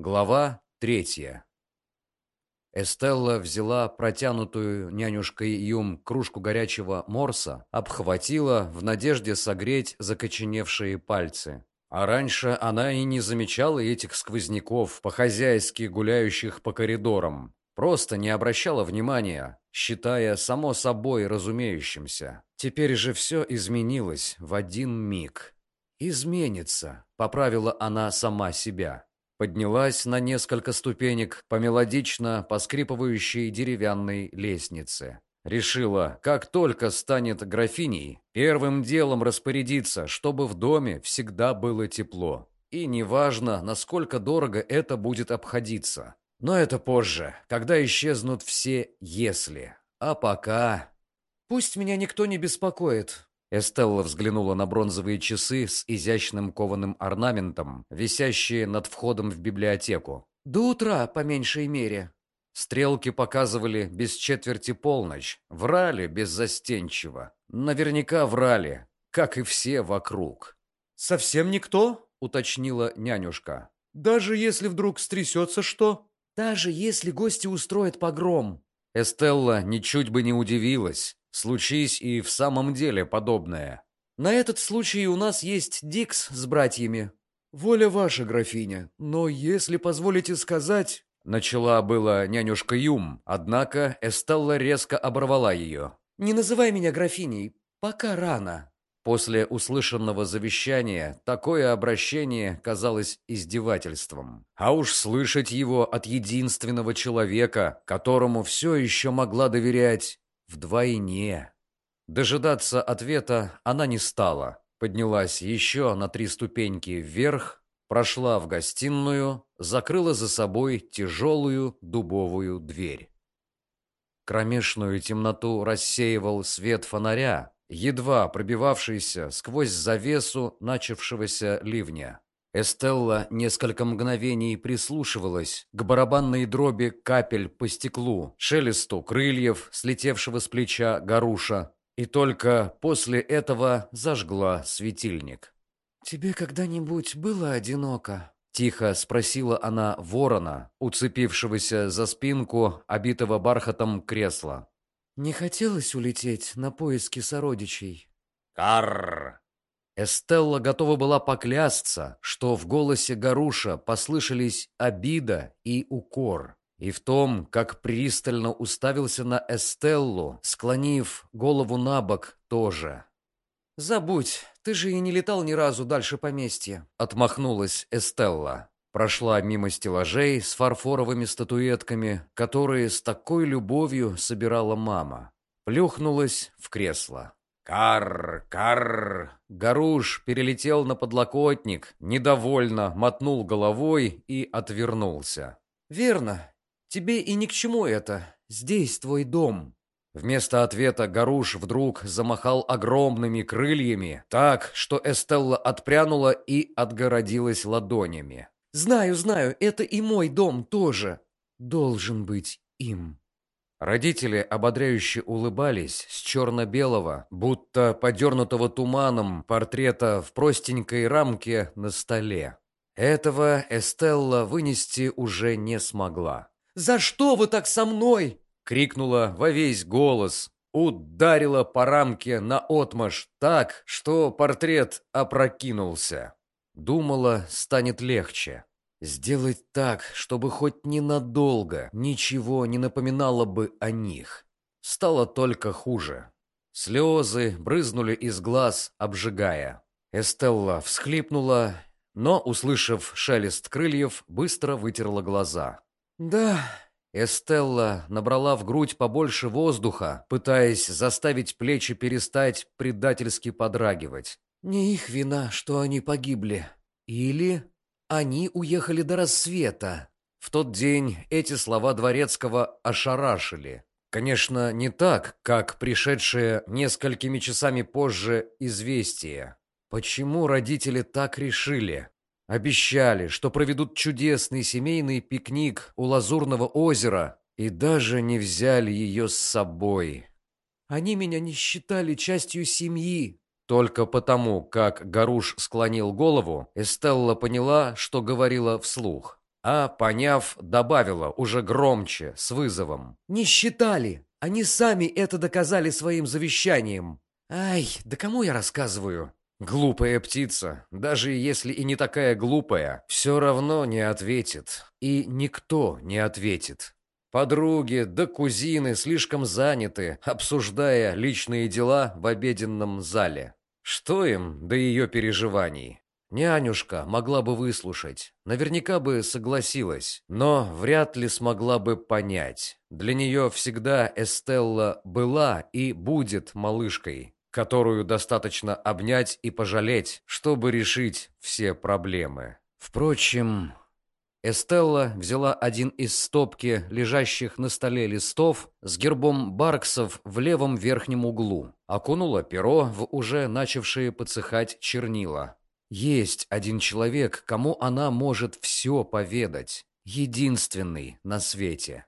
Глава третья. Эстелла взяла протянутую нянюшкой Юм кружку горячего морса, обхватила в надежде согреть закоченевшие пальцы. А раньше она и не замечала этих сквозняков, по-хозяйски гуляющих по коридорам. Просто не обращала внимания, считая само собой разумеющимся. Теперь же все изменилось в один миг. «Изменится», — поправила она сама себя поднялась на несколько ступенек по мелодично поскрипывающей деревянной лестнице. Решила, как только станет графиней, первым делом распорядиться, чтобы в доме всегда было тепло. И неважно, насколько дорого это будет обходиться. Но это позже, когда исчезнут все «если». А пока... «Пусть меня никто не беспокоит», Эстелла взглянула на бронзовые часы с изящным кованым орнаментом, висящие над входом в библиотеку. «До утра, по меньшей мере». Стрелки показывали без четверти полночь. Врали беззастенчиво. Наверняка врали, как и все вокруг. «Совсем никто?» — уточнила нянюшка. «Даже если вдруг стрясется что?» «Даже если гости устроят погром». Эстелла ничуть бы не удивилась. Случись и в самом деле подобное. На этот случай у нас есть Дикс с братьями. Воля ваша, графиня, но если позволите сказать... Начала была нянюшка Юм, однако Эстелла резко оборвала ее. «Не называй меня графиней, пока рано». После услышанного завещания такое обращение казалось издевательством. А уж слышать его от единственного человека, которому все еще могла доверять, Вдвойне. Дожидаться ответа она не стала. Поднялась еще на три ступеньки вверх, прошла в гостиную, закрыла за собой тяжелую дубовую дверь. Кромешную темноту рассеивал свет фонаря, едва пробивавшийся сквозь завесу начавшегося ливня. Эстелла несколько мгновений прислушивалась к барабанной дроби капель по стеклу, шелесту крыльев, слетевшего с плеча Гаруша, и только после этого зажгла светильник. «Тебе когда-нибудь было одиноко?» Тихо спросила она ворона, уцепившегося за спинку, обитого бархатом кресла. «Не хотелось улететь на поиски сородичей?» «Карр!» Эстелла готова была поклясться, что в голосе Гаруша послышались обида и укор. И в том, как пристально уставился на Эстеллу, склонив голову на бок тоже. «Забудь, ты же и не летал ни разу дальше поместья», — отмахнулась Эстелла. Прошла мимо стеллажей с фарфоровыми статуэтками, которые с такой любовью собирала мама. Плюхнулась в кресло. «Карр! Карр!» Гаруш перелетел на подлокотник, недовольно мотнул головой и отвернулся. «Верно. Тебе и ни к чему это. Здесь твой дом». Вместо ответа Гаруш вдруг замахал огромными крыльями, так, что Эстелла отпрянула и отгородилась ладонями. «Знаю, знаю, это и мой дом тоже. Должен быть им». Родители ободряюще улыбались с черно-белого, будто подернутого туманом портрета в простенькой рамке на столе. Этого Эстелла вынести уже не смогла. «За что вы так со мной?» — крикнула во весь голос. Ударила по рамке на отмаш так, что портрет опрокинулся. Думала, станет легче. Сделать так, чтобы хоть ненадолго ничего не напоминало бы о них. Стало только хуже. Слезы брызнули из глаз, обжигая. Эстелла всхлипнула, но, услышав шелест крыльев, быстро вытерла глаза. «Да...» Эстелла набрала в грудь побольше воздуха, пытаясь заставить плечи перестать предательски подрагивать. «Не их вина, что они погибли. Или они уехали до рассвета. В тот день эти слова Дворецкого ошарашили. Конечно, не так, как пришедшее несколькими часами позже известие. Почему родители так решили? Обещали, что проведут чудесный семейный пикник у Лазурного озера, и даже не взяли ее с собой. Они меня не считали частью семьи, только потому, как Гаруш склонил голову, Эстелла поняла, что говорила вслух. а, поняв, добавила уже громче, с вызовом. «Не считали! Они сами это доказали своим завещанием!» «Ай, да кому я рассказываю?» Глупая птица, даже если и не такая глупая, все равно не ответит. И никто не ответит. Подруги да кузины слишком заняты, обсуждая личные дела в обеденном зале. Что им до ее переживаний? Нянюшка могла бы выслушать, наверняка бы согласилась, но вряд ли смогла бы понять. Для нее всегда Эстелла была и будет малышкой, которую достаточно обнять и пожалеть, чтобы решить все проблемы. Впрочем, Эстелла взяла один из стопки лежащих на столе листов с гербом Барксов в левом верхнем углу, окунула перо в уже начавшие подсыхать чернила. Есть один человек, кому она может все поведать, единственный на свете.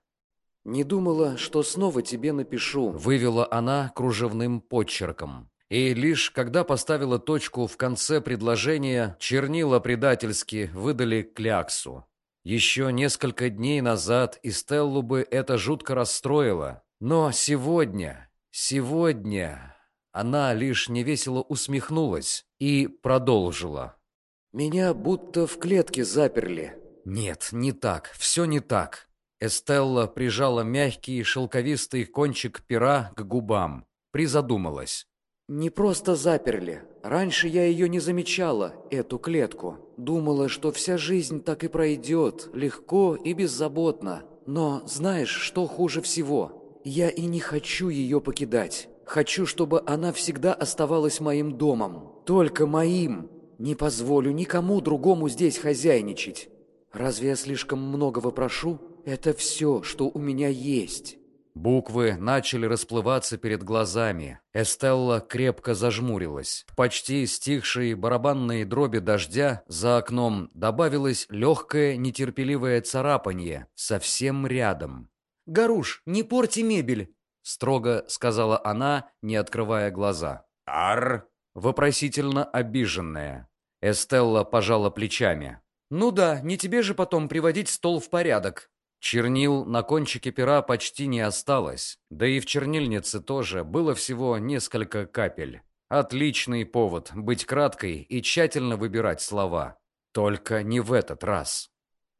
«Не думала, что снова тебе напишу», — вывела она кружевным подчерком. И лишь когда поставила точку в конце предложения, чернила предательски выдали кляксу. Еще несколько дней назад и Стеллу бы это жутко расстроило. Но сегодня, сегодня она лишь невесело усмехнулась и продолжила. «Меня будто в клетке заперли». «Нет, не так, все не так. Эстелла прижала мягкий шелковистый кончик пера к губам. Призадумалась. «Не просто заперли. Раньше я ее не замечала, эту клетку. Думала, что вся жизнь так и пройдет, легко и беззаботно. Но знаешь, что хуже всего? Я и не хочу ее покидать. Хочу, чтобы она всегда оставалась моим домом. Только моим. Не позволю никому другому здесь хозяйничать. Разве я слишком многого прошу?» Это все, что у меня есть». Буквы начали расплываться перед глазами. Эстелла крепко зажмурилась. В почти стихшей барабанной дроби дождя за окном добавилось легкое нетерпеливое царапанье совсем рядом. «Гаруш, не порти мебель!» — строго сказала она, не открывая глаза. «Ар!» — вопросительно обиженная. Эстелла пожала плечами. «Ну да, не тебе же потом приводить стол в порядок». Чернил на кончике пера почти не осталось, да и в чернильнице тоже было всего несколько капель. Отличный повод быть краткой и тщательно выбирать слова. Только не в этот раз.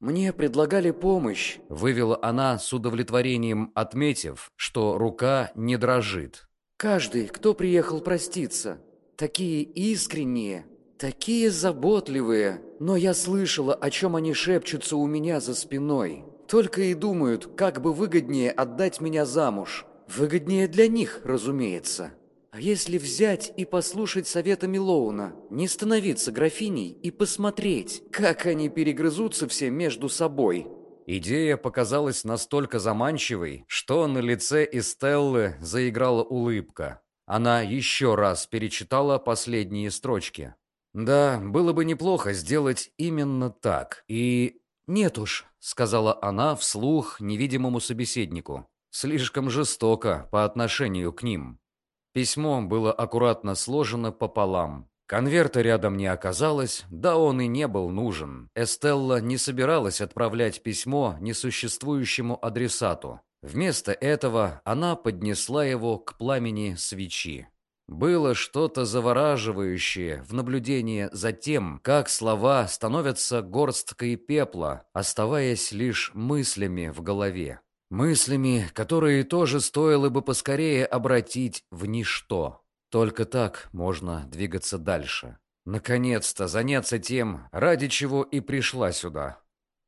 «Мне предлагали помощь», — вывела она с удовлетворением, отметив, что рука не дрожит. «Каждый, кто приехал проститься, такие искренние, такие заботливые, но я слышала, о чем они шепчутся у меня за спиной. Только и думают, как бы выгоднее отдать меня замуж. Выгоднее для них, разумеется. А если взять и послушать совета Милоуна, не становиться графиней и посмотреть, как они перегрызутся все между собой?» Идея показалась настолько заманчивой, что на лице Эстеллы заиграла улыбка. Она еще раз перечитала последние строчки. Да, было бы неплохо сделать именно так. И «Нет уж», — сказала она вслух невидимому собеседнику. «Слишком жестоко по отношению к ним». Письмо было аккуратно сложено пополам. Конверта рядом не оказалось, да он и не был нужен. Эстелла не собиралась отправлять письмо несуществующему адресату. Вместо этого она поднесла его к пламени свечи. Было что-то завораживающее в наблюдении за тем, как слова становятся горсткой пепла, оставаясь лишь мыслями в голове. Мыслями, которые тоже стоило бы поскорее обратить в ничто. Только так можно двигаться дальше. Наконец-то заняться тем, ради чего и пришла сюда.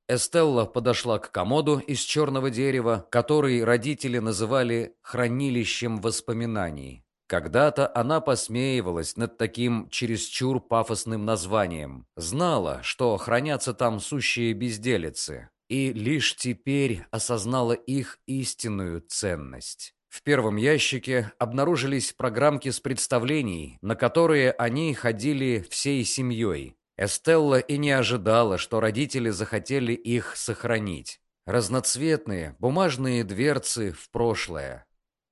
Эстелла подошла к комоду из черного дерева, который родители называли «хранилищем воспоминаний». Когда-то она посмеивалась над таким чересчур пафосным названием. Знала, что хранятся там сущие безделицы. И лишь теперь осознала их истинную ценность. В первом ящике обнаружились программки с представлений, на которые они ходили всей семьей. Эстелла и не ожидала, что родители захотели их сохранить. Разноцветные бумажные дверцы в прошлое.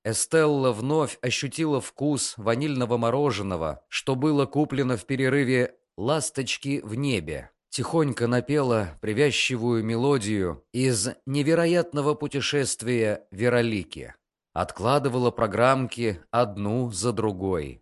Эстелла вновь ощутила вкус ванильного мороженого, что было куплено в перерыве «Ласточки в небе». тихонько напела привязчивую мелодию из невероятного путешествия Веролики. Откладывала программки одну за другой.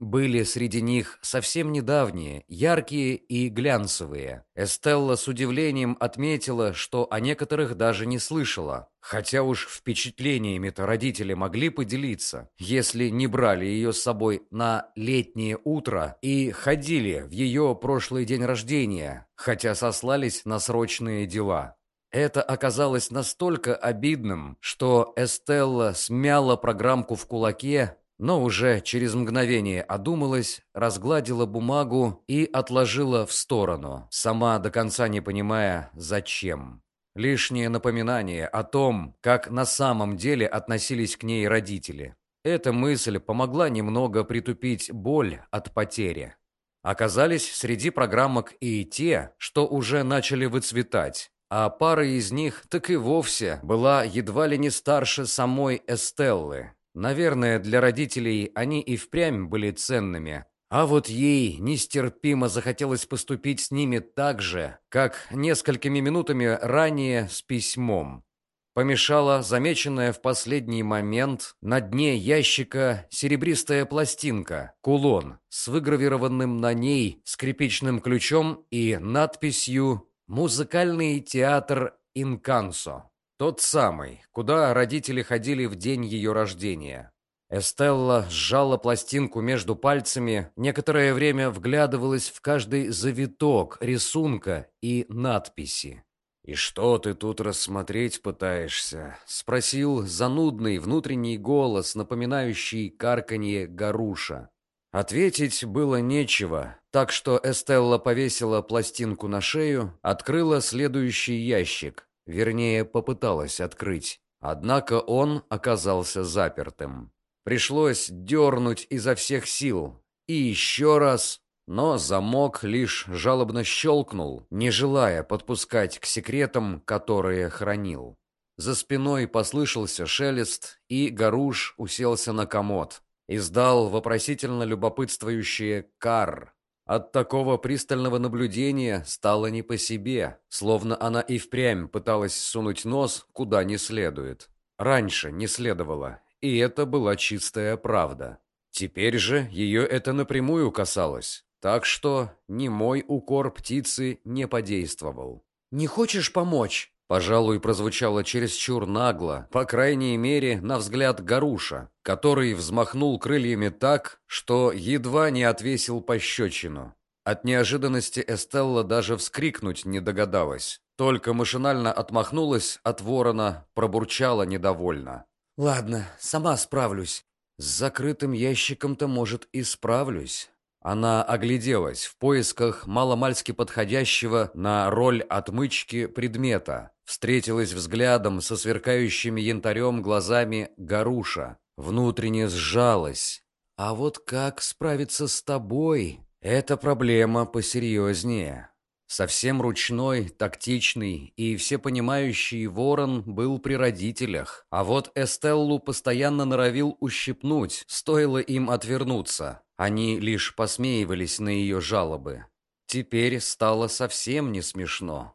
Были среди них совсем недавние, яркие и глянцевые. Эстелла с удивлением отметила, что о некоторых даже не слышала. Хотя уж впечатлениями-то родители могли поделиться, если не брали ее с собой на летнее утро и ходили в ее прошлый день рождения, хотя сослались на срочные дела. Это оказалось настолько обидным, что Эстелла смяла программку в кулаке но уже через мгновение одумалась, разгладила бумагу и отложила в сторону, сама до конца не понимая, зачем. Лишнее напоминание о том, как на самом деле относились к ней родители. Эта мысль помогла немного притупить боль от потери. Оказались среди программок и те, что уже начали выцветать, а пара из них так и вовсе была едва ли не старше самой Эстеллы. Наверное, для родителей они и впрямь были ценными. А вот ей нестерпимо захотелось поступить с ними так же, как несколькими минутами ранее с письмом. Помешала замеченная в последний момент на дне ящика серебристая пластинка, кулон, с выгравированным на ней скрипичным ключом и надписью «Музыкальный театр Инкансо». Тот самый, куда родители ходили в день ее рождения. Эстелла сжала пластинку между пальцами, некоторое время вглядывалась в каждый завиток рисунка и надписи. «И что ты тут рассмотреть пытаешься?» — спросил занудный внутренний голос, напоминающий карканье горуша. Ответить было нечего, так что Эстелла повесила пластинку на шею, открыла следующий ящик, Вернее, попыталась открыть. Однако он оказался запертым. Пришлось дернуть изо всех сил. И еще раз. Но замок лишь жалобно щелкнул, не желая подпускать к секретам, которые хранил. За спиной послышался шелест, и Гаруш уселся на комод. Издал вопросительно любопытствующее «кар», от такого пристального наблюдения стало не по себе, словно она и впрямь пыталась сунуть нос куда не следует. Раньше не следовало, и это была чистая правда. Теперь же ее это напрямую касалось, так что ни мой укор птицы не подействовал. «Не хочешь помочь?» Пожалуй, прозвучало чересчур нагло, по крайней мере, на взгляд Гаруша, который взмахнул крыльями так, что едва не отвесил пощечину. От неожиданности Эстелла даже вскрикнуть не догадалась, только машинально отмахнулась от ворона, пробурчала недовольно. «Ладно, сама справлюсь. С закрытым ящиком-то, может, и справлюсь. Она огляделась в поисках маломальски подходящего на роль отмычки предмета, встретилась взглядом со сверкающими янтарем глазами Гаруша, внутренне сжалась. «А вот как справиться с тобой? Это проблема посерьезнее». Совсем ручной, тактичный и всепонимающий ворон был при родителях, а вот Эстеллу постоянно норовил ущипнуть, стоило им отвернуться. Они лишь посмеивались на ее жалобы. Теперь стало совсем не смешно.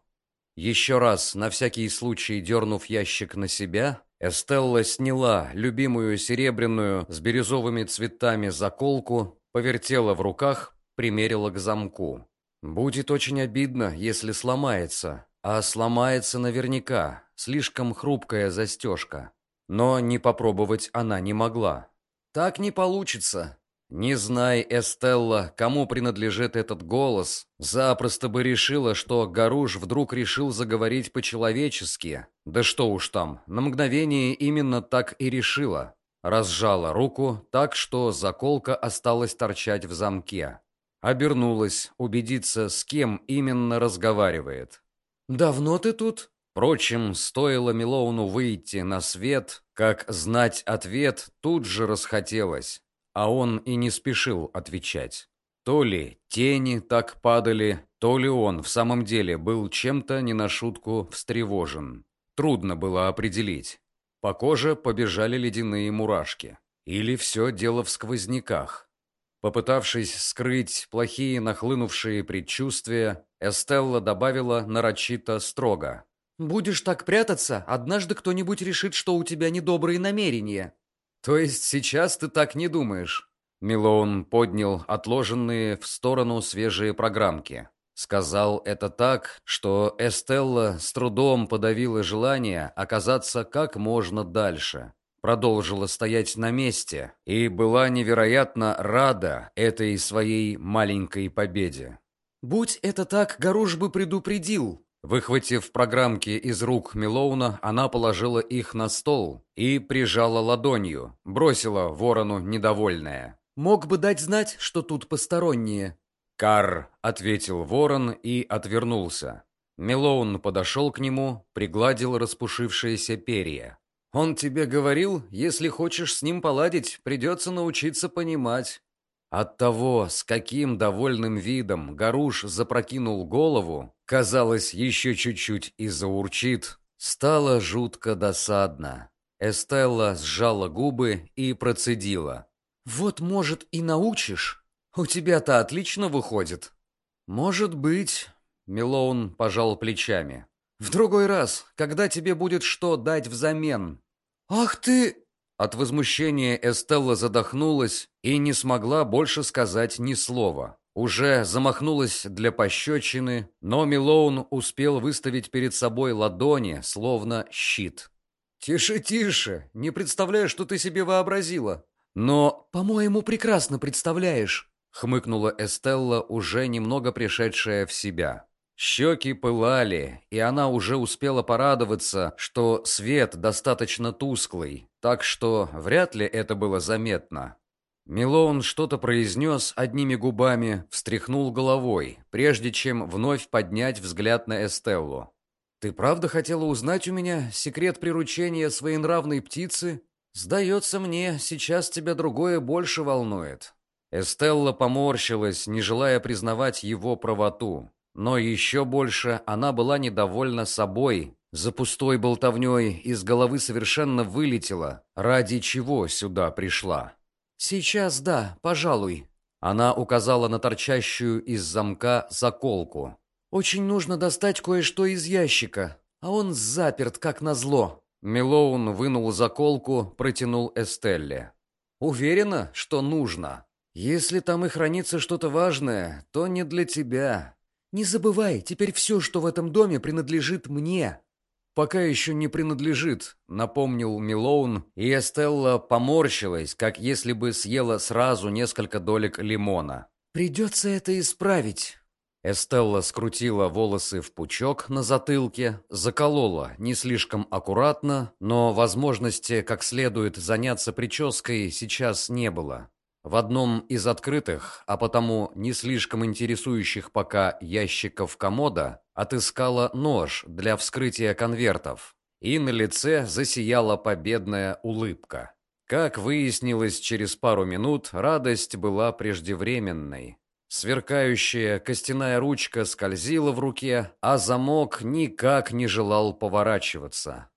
Еще раз, на всякий случай дернув ящик на себя, Эстелла сняла любимую серебряную с бирюзовыми цветами заколку, повертела в руках, примерила к замку. Будет очень обидно, если сломается, а сломается наверняка, слишком хрупкая застежка. Но не попробовать она не могла. «Так не получится», не знай, Эстелла, кому принадлежит этот голос, запросто бы решила, что Гаруш вдруг решил заговорить по-человечески. Да что уж там, на мгновение именно так и решила. Разжала руку так, что заколка осталась торчать в замке. Обернулась, убедиться, с кем именно разговаривает. «Давно ты тут?» Впрочем, стоило Милоуну выйти на свет, как знать ответ тут же расхотелось а он и не спешил отвечать. То ли тени так падали, то ли он в самом деле был чем-то не на шутку встревожен. Трудно было определить. По коже побежали ледяные мурашки. Или все дело в сквозняках. Попытавшись скрыть плохие нахлынувшие предчувствия, Эстелла добавила нарочито строго. «Будешь так прятаться, однажды кто-нибудь решит, что у тебя недобрые намерения». «То есть сейчас ты так не думаешь?» Милоун поднял отложенные в сторону свежие программки. Сказал это так, что Эстелла с трудом подавила желание оказаться как можно дальше продолжила стоять на месте и была невероятно рада этой своей маленькой победе. «Будь это так, Гаруш бы предупредил!» Выхватив программки из рук Милоуна, она положила их на стол и прижала ладонью, бросила ворону недовольная. «Мог бы дать знать, что тут посторонние». «Кар», — ответил ворон и отвернулся. Милоун подошел к нему, пригладил распушившиеся перья. Он тебе говорил, если хочешь с ним поладить, придется научиться понимать. От того, с каким довольным видом Гаруш запрокинул голову, казалось, еще чуть-чуть и заурчит, стало жутко досадно. Эстелла сжала губы и процедила. «Вот, может, и научишь? У тебя-то отлично выходит». «Может быть», — Милоун пожал плечами. «В другой раз, когда тебе будет что дать взамен, «Ах ты!» От возмущения Эстелла задохнулась и не смогла больше сказать ни слова. Уже замахнулась для пощечины, но Милоун успел выставить перед собой ладони, словно щит. «Тише, тише! Не представляю, что ты себе вообразила!» «Но, по-моему, прекрасно представляешь!» — хмыкнула Эстелла, уже немного пришедшая в себя. Щеки пылали, и она уже успела порадоваться, что свет достаточно тусклый, так что вряд ли это было заметно. Милоун что-то произнес одними губами, встряхнул головой, прежде чем вновь поднять взгляд на Эстеллу. «Ты правда хотела узнать у меня секрет приручения своенравной птицы? Сдается мне, сейчас тебя другое больше волнует». Эстелла поморщилась, не желая признавать его правоту. Но еще больше она была недовольна собой. За пустой болтовней из головы совершенно вылетела, ради чего сюда пришла. «Сейчас да, пожалуй». Она указала на торчащую из замка заколку. «Очень нужно достать кое-что из ящика, а он заперт, как назло». Милоун вынул заколку, протянул Эстелле. «Уверена, что нужно. Если там и хранится что-то важное, то не для тебя. «Не забывай, теперь все, что в этом доме, принадлежит мне». «Пока еще не принадлежит», — напомнил Милоун, и Эстелла поморщилась, как если бы съела сразу несколько долек лимона. «Придется это исправить». Эстелла скрутила волосы в пучок на затылке, заколола не слишком аккуратно, но возможности как следует заняться прической сейчас не было. В одном из открытых, а потому не слишком интересующих пока ящиков комода, отыскала нож для вскрытия конвертов, и на лице засияла победная улыбка. Как выяснилось через пару минут, радость была преждевременной. Сверкающая костяная ручка скользила в руке, а замок никак не желал поворачиваться.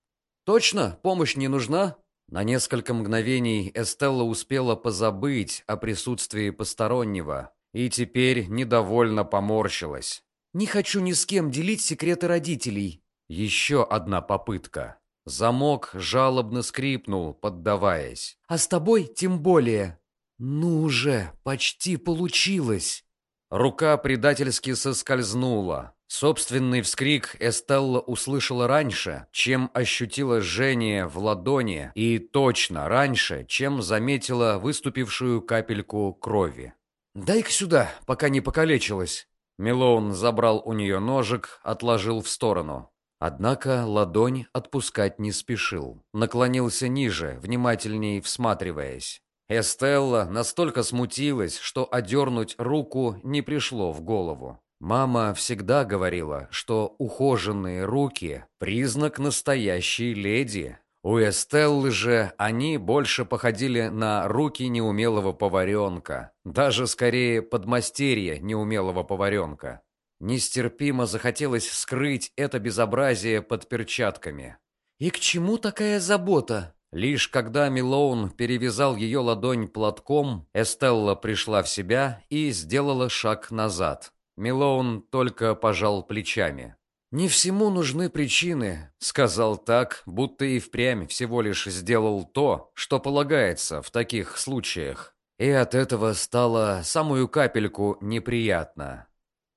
«Точно? Помощь не нужна?» На несколько мгновений Эстелла успела позабыть о присутствии постороннего и теперь недовольно поморщилась. «Не хочу ни с кем делить секреты родителей». Еще одна попытка. Замок жалобно скрипнул, поддаваясь. «А с тобой тем более». «Ну же, почти получилось». Рука предательски соскользнула. Собственный вскрик Эстелла услышала раньше, чем ощутила жжение в ладони, и точно раньше, чем заметила выступившую капельку крови. «Дай-ка сюда, пока не покалечилась». Милоун забрал у нее ножик, отложил в сторону. Однако ладонь отпускать не спешил. Наклонился ниже, внимательней всматриваясь. Эстелла настолько смутилась, что одернуть руку не пришло в голову. Мама всегда говорила, что ухоженные руки – признак настоящей леди. У Эстеллы же они больше походили на руки неумелого поваренка, даже скорее подмастерья неумелого поваренка. Нестерпимо захотелось скрыть это безобразие под перчатками. «И к чему такая забота?» Лишь когда Милоун перевязал ее ладонь платком, Эстелла пришла в себя и сделала шаг назад. Милоун только пожал плечами. «Не всему нужны причины», — сказал так, будто и впрямь всего лишь сделал то, что полагается в таких случаях. И от этого стало самую капельку неприятно.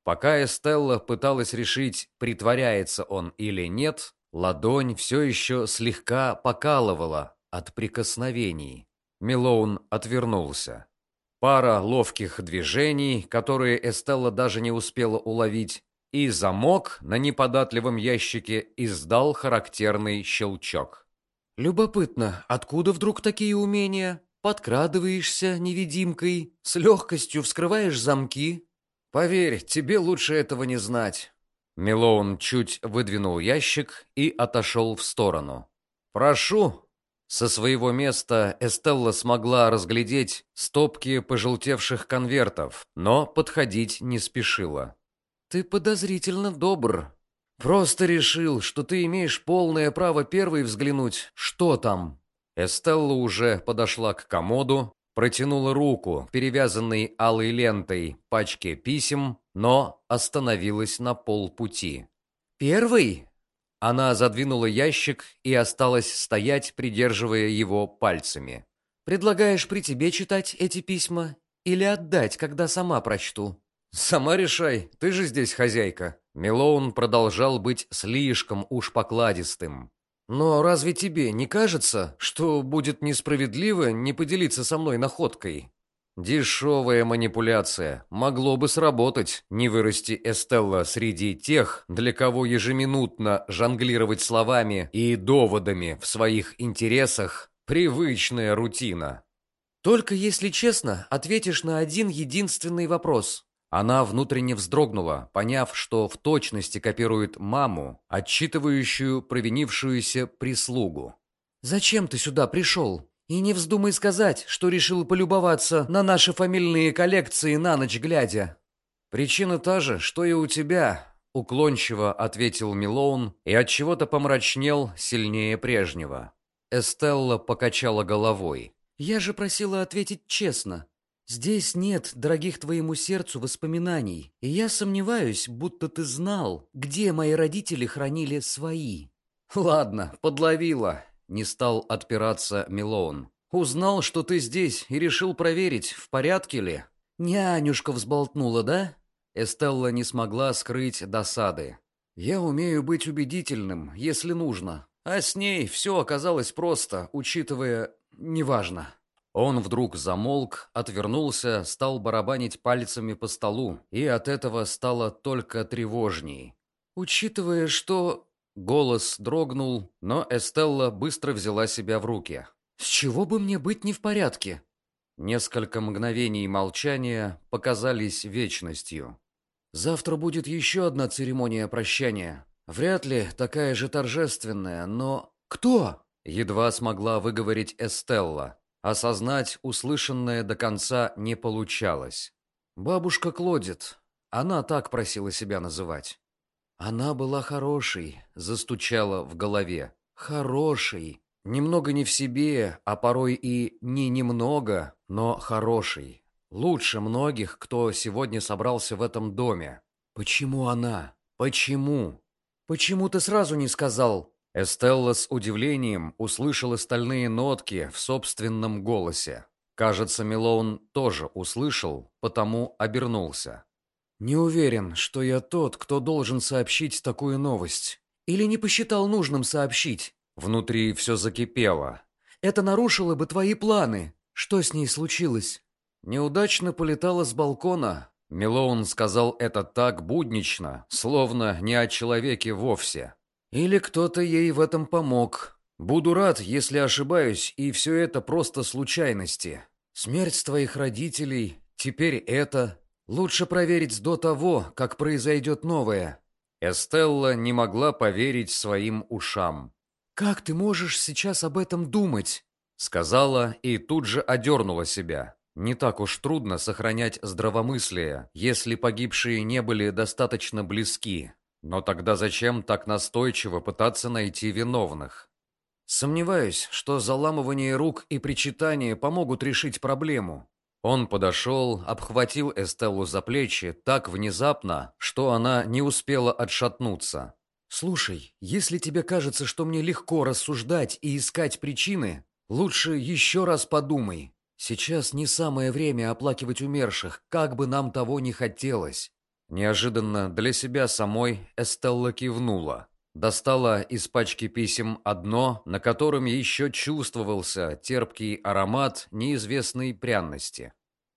Пока Эстелла пыталась решить, притворяется он или нет, ладонь все еще слегка покалывала от прикосновений. Милоун отвернулся. Пара ловких движений, которые Эстелла даже не успела уловить, и замок на неподатливом ящике издал характерный щелчок. «Любопытно, откуда вдруг такие умения? Подкрадываешься невидимкой, с легкостью вскрываешь замки?» «Поверь, тебе лучше этого не знать». Милоун чуть выдвинул ящик и отошел в сторону. «Прошу, со своего места Эстелла смогла разглядеть стопки пожелтевших конвертов, но подходить не спешила. «Ты подозрительно добр. Просто решил, что ты имеешь полное право первый взглянуть, что там». Эстелла уже подошла к комоду, протянула руку, перевязанной алой лентой, пачке писем, но остановилась на полпути. «Первый?» Она задвинула ящик и осталась стоять, придерживая его пальцами. «Предлагаешь при тебе читать эти письма или отдать, когда сама прочту?» «Сама решай, ты же здесь хозяйка». Милоун продолжал быть слишком уж покладистым. «Но разве тебе не кажется, что будет несправедливо не поделиться со мной находкой?» Дешевая манипуляция. Могло бы сработать, не вырасти Эстелла среди тех, для кого ежеминутно жонглировать словами и доводами в своих интересах – привычная рутина. «Только если честно, ответишь на один единственный вопрос». Она внутренне вздрогнула, поняв, что в точности копирует маму, отчитывающую провинившуюся прислугу. «Зачем ты сюда пришел?» И не вздумай сказать, что решил полюбоваться на наши фамильные коллекции на ночь глядя. Причина та же, что и у тебя, уклончиво ответил Милоун и от чего-то помрачнел сильнее прежнего. Эстелла покачала головой. Я же просила ответить честно. Здесь нет дорогих твоему сердцу воспоминаний, и я сомневаюсь, будто ты знал, где мои родители хранили свои. Ладно, подловила, не стал отпираться Милоун. «Узнал, что ты здесь, и решил проверить, в порядке ли?» «Нянюшка взболтнула, да?» Эстелла не смогла скрыть досады. «Я умею быть убедительным, если нужно. А с ней все оказалось просто, учитывая... неважно». Он вдруг замолк, отвернулся, стал барабанить пальцами по столу, и от этого стало только тревожней. «Учитывая, что...» Голос дрогнул, но Эстелла быстро взяла себя в руки. «С чего бы мне быть не в порядке?» Несколько мгновений молчания показались вечностью. «Завтра будет еще одна церемония прощания. Вряд ли такая же торжественная, но...» «Кто?» Едва смогла выговорить Эстелла. Осознать услышанное до конца не получалось. «Бабушка Клодит. Она так просила себя называть». Она была хорошей, застучала в голове. Хорошей. Немного не в себе, а порой и не немного, но хорошей. Лучше многих, кто сегодня собрался в этом доме. Почему она? Почему? Почему ты сразу не сказал? Эстелла с удивлением услышала стальные нотки в собственном голосе. Кажется, Милоун тоже услышал, потому обернулся. «Не уверен, что я тот, кто должен сообщить такую новость. Или не посчитал нужным сообщить?» Внутри все закипело. «Это нарушило бы твои планы. Что с ней случилось?» «Неудачно полетала с балкона». Милоун сказал это так буднично, словно не о человеке вовсе. «Или кто-то ей в этом помог. Буду рад, если ошибаюсь, и все это просто случайности. Смерть твоих родителей, теперь это...» Лучше проверить до того, как произойдет новое. Эстелла не могла поверить своим ушам. «Как ты можешь сейчас об этом думать?» Сказала и тут же одернула себя. Не так уж трудно сохранять здравомыслие, если погибшие не были достаточно близки. Но тогда зачем так настойчиво пытаться найти виновных? Сомневаюсь, что заламывание рук и причитание помогут решить проблему. Он подошел, обхватил Эстеллу за плечи так внезапно, что она не успела отшатнуться. «Слушай, если тебе кажется, что мне легко рассуждать и искать причины, лучше еще раз подумай. Сейчас не самое время оплакивать умерших, как бы нам того не хотелось». Неожиданно для себя самой Эстелла кивнула. Достала из пачки писем одно, на котором еще чувствовался терпкий аромат неизвестной пряности.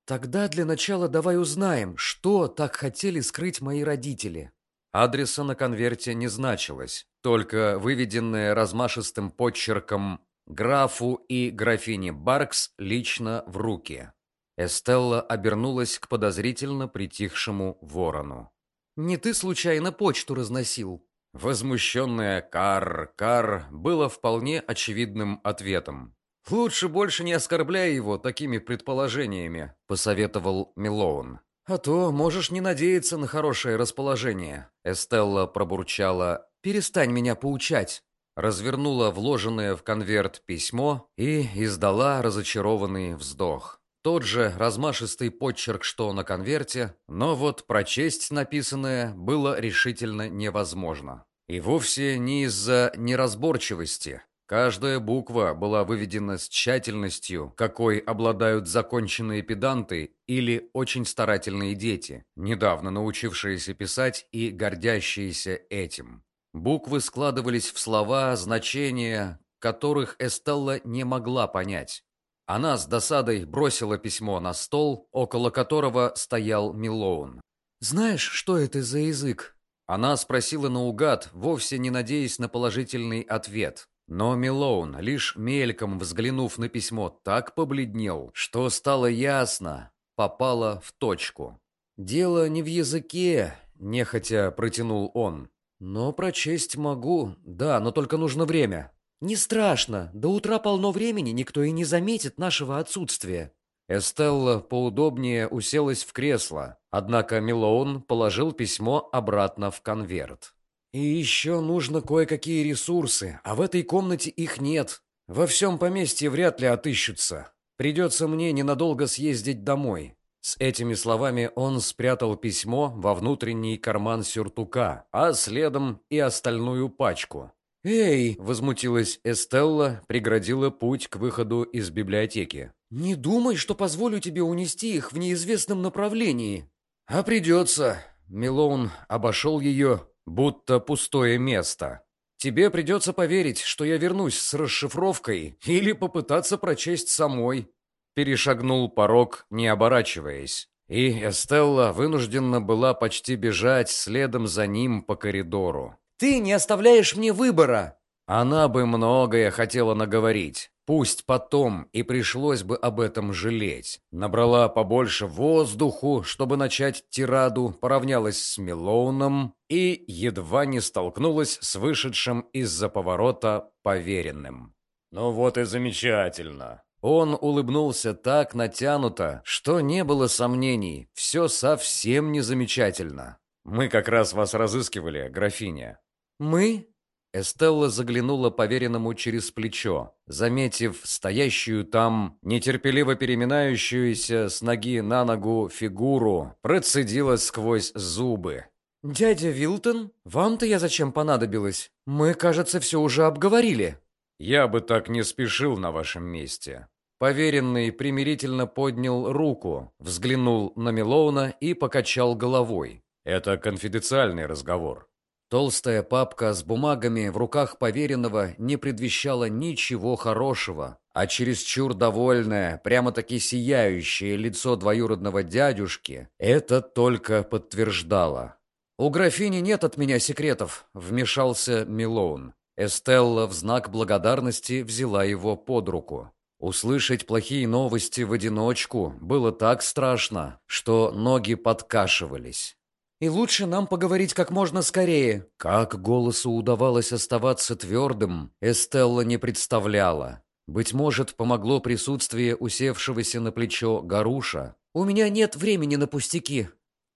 «Тогда для начала давай узнаем, что так хотели скрыть мои родители». Адреса на конверте не значилось, только выведенное размашистым подчерком «Графу и графине Баркс лично в руки». Эстелла обернулась к подозрительно притихшему ворону. «Не ты случайно почту разносил?» Возмущенная «Кар-Кар» было вполне очевидным ответом. «Лучше больше не оскорбляй его такими предположениями», — посоветовал Милоун. «А то можешь не надеяться на хорошее расположение». Эстелла пробурчала «Перестань меня поучать». Развернула вложенное в конверт письмо и издала разочарованный вздох. Тот же размашистый подчерк, что на конверте, но вот прочесть написанное было решительно невозможно. И вовсе не из-за неразборчивости, Каждая буква была выведена с тщательностью, какой обладают законченные педанты или очень старательные дети, недавно научившиеся писать и гордящиеся этим. Буквы складывались в слова, значения, которых Эстелла не могла понять. Она с досадой бросила письмо на стол, около которого стоял Милоун. «Знаешь, что это за язык?» Она спросила наугад, вовсе не надеясь на положительный ответ. Но Милоун, лишь мельком взглянув на письмо, так побледнел, что стало ясно, попало в точку. «Дело не в языке», — нехотя протянул он. «Но прочесть могу. Да, но только нужно время». «Не страшно. До утра полно времени, никто и не заметит нашего отсутствия». Эстелла поудобнее уселась в кресло, однако Милоун положил письмо обратно в конверт. И еще нужно кое-какие ресурсы, а в этой комнате их нет. Во всем поместье вряд ли отыщутся. Придется мне ненадолго съездить домой». С этими словами он спрятал письмо во внутренний карман сюртука, а следом и остальную пачку. «Эй!» — возмутилась Эстелла, преградила путь к выходу из библиотеки. «Не думай, что позволю тебе унести их в неизвестном направлении». «А придется». Милоун обошел ее, будто пустое место. Тебе придется поверить, что я вернусь с расшифровкой или попытаться прочесть самой». Перешагнул порог, не оборачиваясь. И Эстелла вынуждена была почти бежать следом за ним по коридору. «Ты не оставляешь мне выбора!» Она бы многое хотела наговорить. Пусть потом и пришлось бы об этом жалеть. Набрала побольше воздуху, чтобы начать тираду, поравнялась с Милоуном и едва не столкнулась с вышедшим из-за поворота поверенным. «Ну вот и замечательно!» Он улыбнулся так натянуто, что не было сомнений, все совсем не замечательно. «Мы как раз вас разыскивали, графиня». «Мы?» Эстелла заглянула поверенному через плечо, заметив стоящую там, нетерпеливо переминающуюся с ноги на ногу фигуру, процедила сквозь зубы. «Дядя Вилтон, вам-то я зачем понадобилась? Мы, кажется, все уже обговорили». «Я бы так не спешил на вашем месте». Поверенный примирительно поднял руку, взглянул на Милоуна и покачал головой. «Это конфиденциальный разговор. Толстая папка с бумагами в руках поверенного не предвещала ничего хорошего, а чересчур довольное, прямо-таки сияющее лицо двоюродного дядюшки это только подтверждало. «У графини нет от меня секретов», — вмешался Милоун. Эстелла в знак благодарности взяла его под руку. Услышать плохие новости в одиночку было так страшно, что ноги подкашивались. И лучше нам поговорить как можно скорее». Как голосу удавалось оставаться твердым, Эстелла не представляла. Быть может, помогло присутствие усевшегося на плечо Гаруша. «У меня нет времени на пустяки».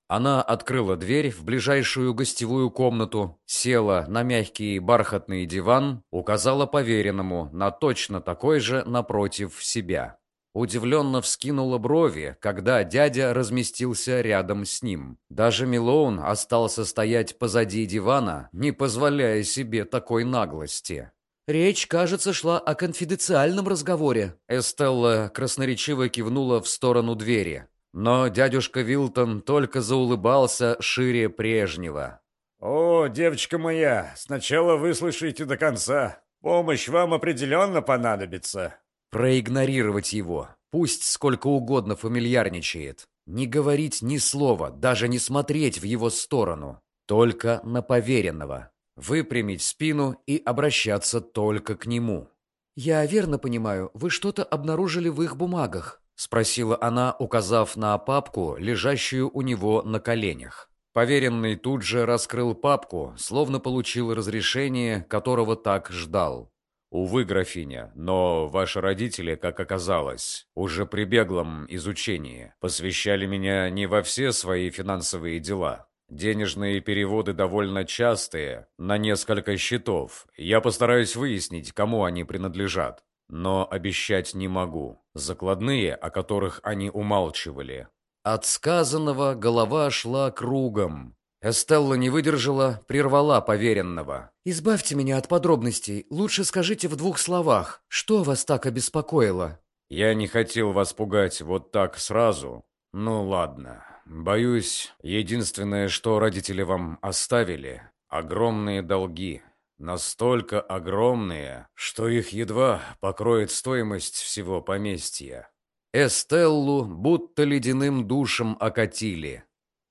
Она открыла дверь в ближайшую гостевую комнату, села на мягкий бархатный диван, указала поверенному на точно такой же напротив себя. Удивленно вскинула брови, когда дядя разместился рядом с ним. Даже Милоун остался стоять позади дивана, не позволяя себе такой наглости. «Речь, кажется, шла о конфиденциальном разговоре». Эстелла красноречиво кивнула в сторону двери. Но дядюшка Вилтон только заулыбался шире прежнего. «О, девочка моя, сначала выслушайте до конца. Помощь вам определенно понадобится». Проигнорировать его, пусть сколько угодно фамильярничает. Не говорить ни слова, даже не смотреть в его сторону. Только на поверенного. Выпрямить спину и обращаться только к нему. «Я верно понимаю, вы что-то обнаружили в их бумагах?» — спросила она, указав на папку, лежащую у него на коленях. Поверенный тут же раскрыл папку, словно получил разрешение, которого так ждал. «Увы, графиня, но ваши родители, как оказалось, уже при беглом изучении посвящали меня не во все свои финансовые дела. Денежные переводы довольно частые, на несколько счетов. Я постараюсь выяснить, кому они принадлежат но обещать не могу. Закладные, о которых они умалчивали. От сказанного голова шла кругом. Эстелла не выдержала, прервала поверенного. «Избавьте меня от подробностей. Лучше скажите в двух словах, что вас так обеспокоило?» «Я не хотел вас пугать вот так сразу. Ну ладно. Боюсь, единственное, что родители вам оставили — огромные долги. Настолько огромные, что их едва покроет стоимость всего поместья. Эстеллу будто ледяным душем окатили.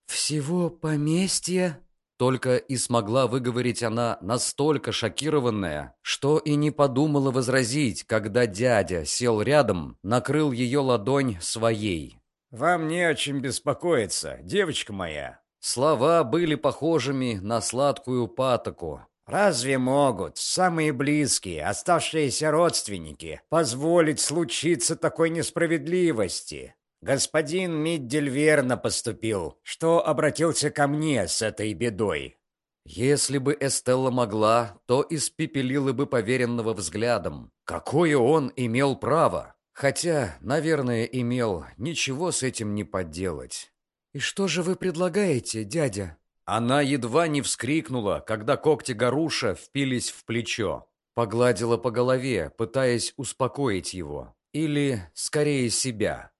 «Всего поместья?» Только и смогла выговорить она настолько шокированная, что и не подумала возразить, когда дядя сел рядом, накрыл ее ладонь своей. «Вам не о чем беспокоиться, девочка моя». Слова были похожими на сладкую патоку, Разве могут самые близкие, оставшиеся родственники позволить случиться такой несправедливости? Господин Миддель верно поступил, что обратился ко мне с этой бедой. Если бы Эстелла могла, то испепелила бы поверенного взглядом. Какое он имел право? Хотя, наверное, имел, ничего с этим не поделать. «И что же вы предлагаете, дядя?» Она едва не вскрикнула, когда когти Гаруша впились в плечо. Погладила по голове, пытаясь успокоить его. Или, скорее, себя.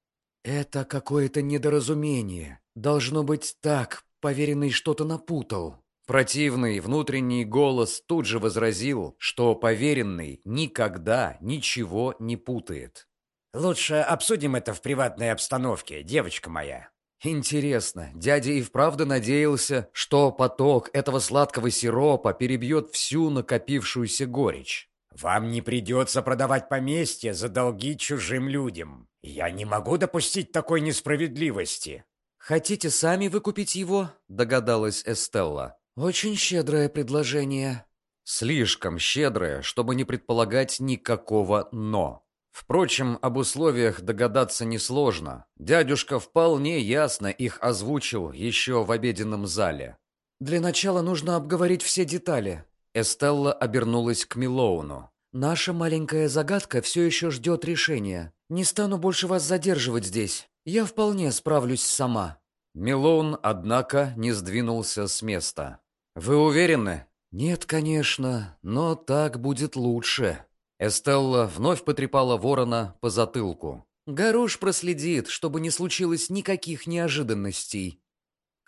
«Это какое-то недоразумение. Должно быть так, поверенный что-то напутал». Противный внутренний голос тут же возразил, что поверенный никогда ничего не путает. «Лучше обсудим это в приватной обстановке, девочка моя», Интересно, дядя и вправду надеялся, что поток этого сладкого сиропа перебьет всю накопившуюся горечь. «Вам не придется продавать поместье за долги чужим людям. Я не могу допустить такой несправедливости». «Хотите сами выкупить его?» – догадалась Эстелла. «Очень щедрое предложение». «Слишком щедрое, чтобы не предполагать никакого «но». Впрочем, об условиях догадаться несложно. Дядюшка вполне ясно их озвучил еще в обеденном зале. «Для начала нужно обговорить все детали». Эстелла обернулась к Милоуну. «Наша маленькая загадка все еще ждет решения. Не стану больше вас задерживать здесь. Я вполне справлюсь сама». Милоун, однако, не сдвинулся с места. «Вы уверены?» «Нет, конечно, но так будет лучше». Эстелла вновь потрепала ворона по затылку. «Гаруш проследит, чтобы не случилось никаких неожиданностей».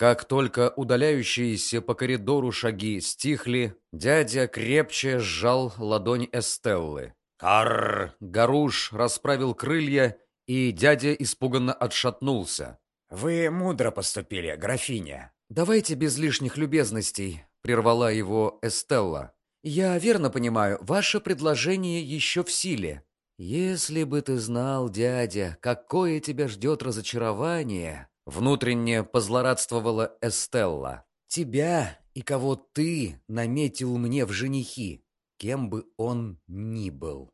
Как только удаляющиеся по коридору шаги стихли, дядя крепче сжал ладонь Эстеллы. «Карр!» Гаруш расправил крылья, и дядя испуганно отшатнулся. «Вы мудро поступили, графиня». «Давайте без лишних любезностей», — прервала его Эстелла. «Я верно понимаю, ваше предложение еще в силе». «Если бы ты знал, дядя, какое тебя ждет разочарование!» Внутренне позлорадствовала Эстелла. «Тебя и кого ты наметил мне в женихи, кем бы он ни был».